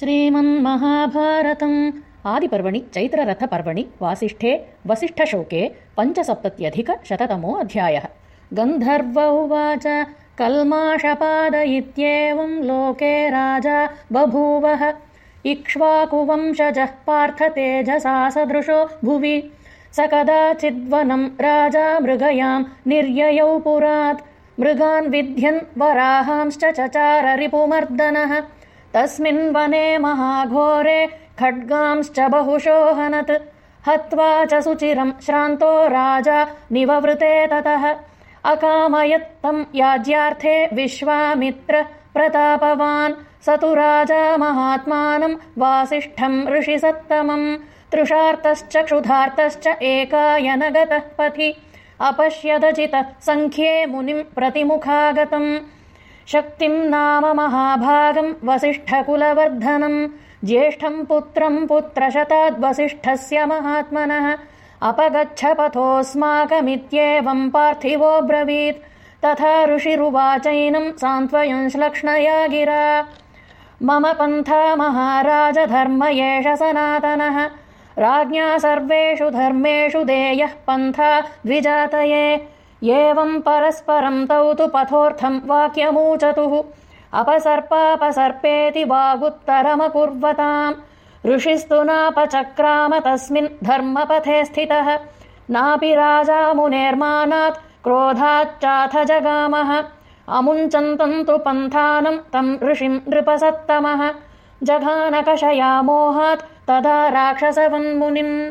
श्रीमन्महाभारतम् आदिपर्वणि चैत्ररथपर्वणि वासिष्ठे वसिष्ठशोके पञ्चसप्तत्यधिकशततमो अध्यायः गन्धर्व उवाच कल्माषपाद इत्येवम् लोके राजा बभूवः। इक्ष्वाकुवंशजः पार्थतेजसा सदृशो भुवि। स कदाचिद्वनम् राजा मृगयाम् निर्ययौ पुरात्। मृगान् विध्यन् वराहांश्च चचार रिपुमर्दनः तस्मिन् वने महाघोरे खड्गांश्च बहुशोहनत्। हत्वा च सुचिरम् श्रान्तो राजा निववृते ततः। अकामयत्तम् याज्यार्थे विश्वामित्र प्रतापवान्। स तु राजा महात्मानम् वासिष्ठम् ऋषिसत्तमम् तृषार्तश्च क्षुधार्तश्च एकायनगतः पथि। अपश्यदजित सङ्ख्ये मुनिम् प्रतिमुखागतम् शक्तिम् नाम महाभागम् वसिष्ठकुलवर्धनम् ज्येष्ठम् पुत्रम् पुत्रशताद्वसिष्ठस्य महात्मनः अपगच्छ पथोऽस्माकमित्येवम् पार्थिवोऽब्रवीत् तथा ऋषिरुवाचैनम् सान्त्वयंश्लक्ष्णया गिरा मम पन्था महाराज धर्म एष सनातनः राज्ञा सर्वेषु धर्मेषु देयः पन्था द्विजातये एवम् परस्परम् तौ तु पथोऽर्थम् वाक्यमूचतुः। अपसर्पापसर्पेति वागुत्तरमकुर्वताम्। ऋषिस्तु नापचक्राम तस्मिन् धर्मपथे स्थितः। नापि राजा मुनेर्मानात् क्रोधाच्चाथ जगामः। अमुञ्चन्तम् तु पन्थानम् तम् ऋषिम् नृपसत्तमः। जघानकषया मोहात् तदा राक्षसवन्मुनिम्